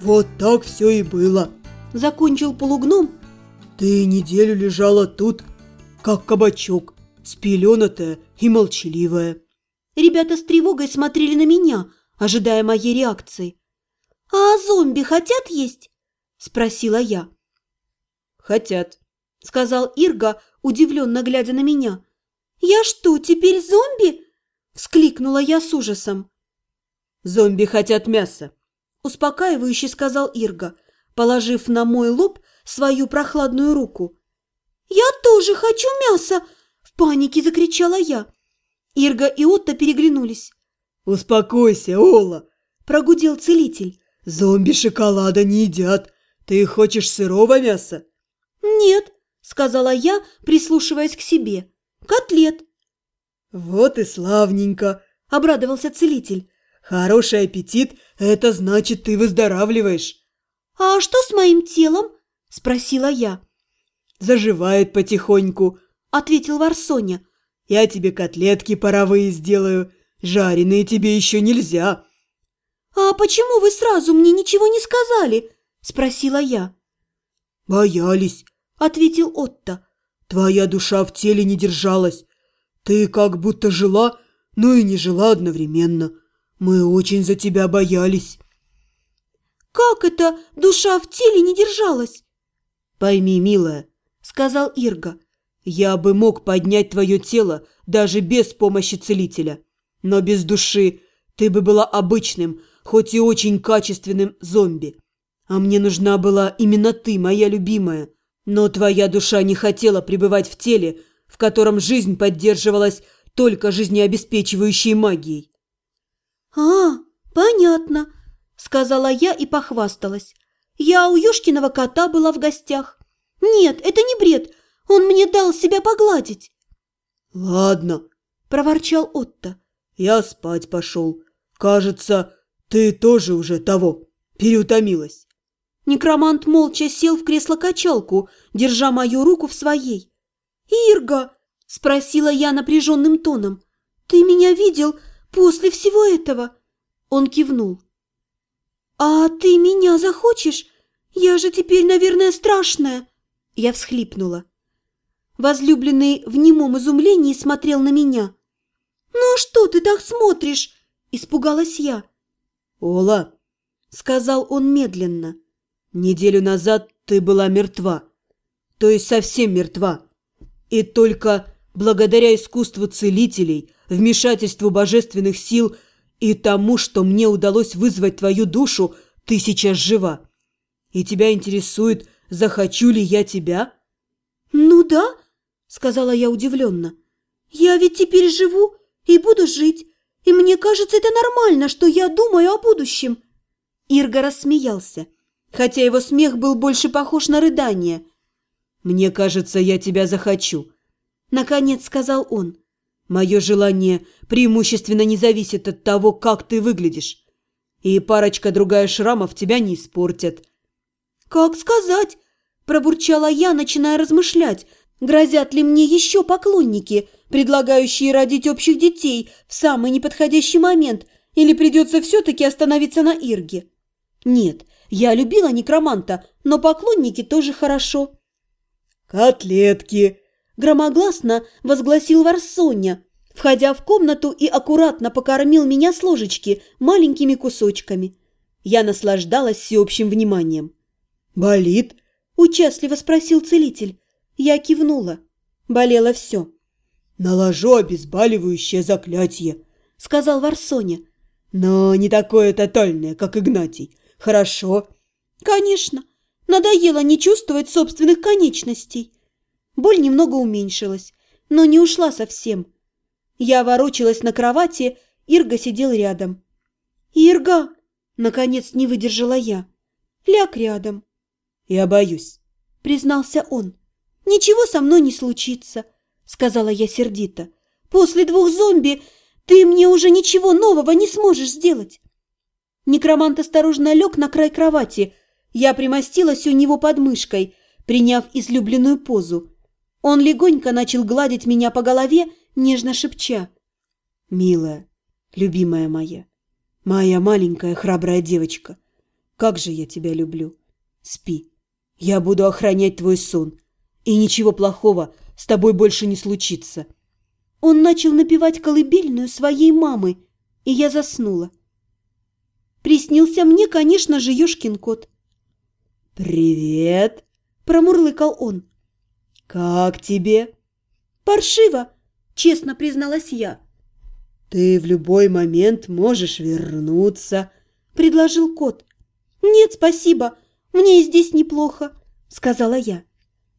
Вот так все и было. Закончил полугном. Ты неделю лежала тут, как кабачок, спеленатая и молчаливая. Ребята с тревогой смотрели на меня, ожидая моей реакции. «А зомби хотят есть?» – спросила я. «Хотят», – сказал Ирга, удивленно глядя на меня. «Я что, теперь зомби?» – вскликнула я с ужасом. «Зомби хотят мяса», – успокаивающе сказал Ирга, положив на мой лоб свою прохладную руку. «Я тоже хочу мяса!» – в панике закричала я. Ирга и Отто переглянулись. «Успокойся, Ола!» – прогудел целитель. «Зомби шоколада не едят. Ты хочешь сырого мяса?» «Нет», – сказала я, прислушиваясь к себе. «Котлет». «Вот и славненько», – обрадовался целитель. «Хороший аппетит – это значит, ты выздоравливаешь». «А что с моим телом?» – спросила я. «Заживает потихоньку», – ответил Варсоня. «Я тебе котлетки паровые сделаю. Жареные тебе еще нельзя». «А почему вы сразу мне ничего не сказали?» – спросила я. «Боялись», – ответил Отто. «Твоя душа в теле не держалась. Ты как будто жила, но и не жила одновременно. Мы очень за тебя боялись». «Как это душа в теле не держалась?» «Пойми, милая», – сказал Ирга, – «я бы мог поднять твое тело даже без помощи целителя, но без души ты бы была обычным, хоть и очень качественным зомби. А мне нужна была именно ты, моя любимая. Но твоя душа не хотела пребывать в теле, в котором жизнь поддерживалась только жизнеобеспечивающей магией. «А, понятно», – сказала я и похвасталась. «Я у Ёшкиного кота была в гостях. Нет, это не бред, он мне дал себя погладить». «Ладно», – проворчал Отто. «Я спать пошел. Кажется, ты тоже уже того, переутомилась». Некромант молча сел в кресло-качалку, держа мою руку в своей. «Ирга!» – спросила я напряженным тоном. «Ты меня видел после всего этого?» Он кивнул. «А ты меня захочешь? Я же теперь, наверное, страшная!» Я всхлипнула. Возлюбленный в немом изумлении смотрел на меня. «Ну что ты так смотришь?» – испугалась я. «Ола!» – сказал он медленно. Неделю назад ты была мертва, то есть совсем мертва. И только благодаря искусству целителей, вмешательству божественных сил и тому, что мне удалось вызвать твою душу, ты сейчас жива. И тебя интересует, захочу ли я тебя? Ну да, сказала я удивленно. Я ведь теперь живу и буду жить, и мне кажется, это нормально, что я думаю о будущем. Ирга рассмеялся хотя его смех был больше похож на рыдание. «Мне кажется, я тебя захочу», — наконец сказал он. «Мое желание преимущественно не зависит от того, как ты выглядишь, и парочка другая шрамов тебя не испортят». «Как сказать?» – пробурчала я, начиная размышлять, грозят ли мне еще поклонники, предлагающие родить общих детей в самый неподходящий момент, или придется все-таки остановиться на Ирге. Нет, я любила некроманта, но поклонники тоже хорошо. «Котлетки!» – громогласно возгласил Варсоня, входя в комнату и аккуратно покормил меня с ложечки маленькими кусочками. Я наслаждалась всеобщим вниманием. «Болит?» – участливо спросил целитель. Я кивнула. Болело все. «Наложу обезболивающее заклятие», – сказал Варсоня. «Но не такое тотальное, как Игнатий. Хорошо. Конечно. Надоело не чувствовать собственных конечностей. Боль немного уменьшилась, но не ушла совсем. Я ворочалась на кровати, Ирга сидел рядом. «Ирга!» – наконец не выдержала я. «Ляг рядом». «Я боюсь», – признался он. «Ничего со мной не случится», – сказала я сердито. «После двух зомби ты мне уже ничего нового не сможешь сделать. Некромант осторожно лег на край кровати. Я примостилась у него под мышкой, приняв излюбленную позу. Он легонько начал гладить меня по голове, нежно шепча. «Милая, любимая моя, моя маленькая храбрая девочка, Как же я тебя люблю. Спи. Я буду охранять твой сон. И ничего плохого с тобой больше не случится. Он начал напевать колыбельную своей мамы, и я заснула. Приснился мне, конечно же, ёшкин кот. «Привет!» – промурлыкал он. «Как тебе?» «Паршиво!» – честно призналась я. «Ты в любой момент можешь вернуться», – предложил кот. «Нет, спасибо, мне и здесь неплохо», – сказала я.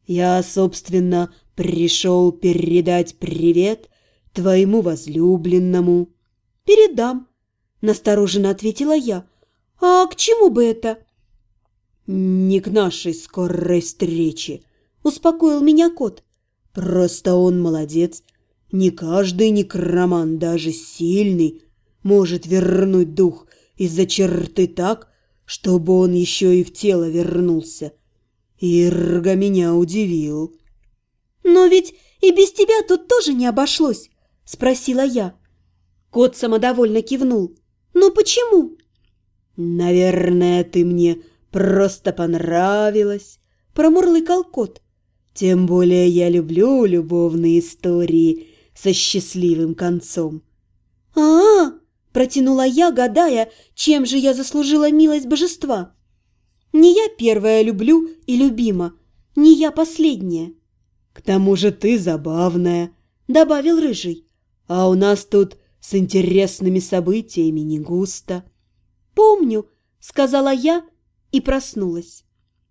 «Я, собственно, пришел передать привет твоему возлюбленному». «Передам», – настороженно ответила я. «А к чему бы это?» «Не к нашей скорой встрече», – успокоил меня кот. «Просто он молодец. Не каждый некроман, даже сильный, может вернуть дух из-за черты так, чтобы он еще и в тело вернулся. Ирга меня удивил». «Но ведь и без тебя тут тоже не обошлось», – спросила я. Кот самодовольно кивнул. «Но почему?» «Наверное, ты мне просто понравилась», – промурлыкал кот. «Тем более я люблю любовные истории со счастливым концом». «А-а-а!» – протянула я, гадая, чем же я заслужила милость божества. «Не я первая люблю и любима, не я последняя». «К тому же ты забавная», – добавил Рыжий. «А у нас тут с интересными событиями не густо». «Помню», – сказала я и проснулась.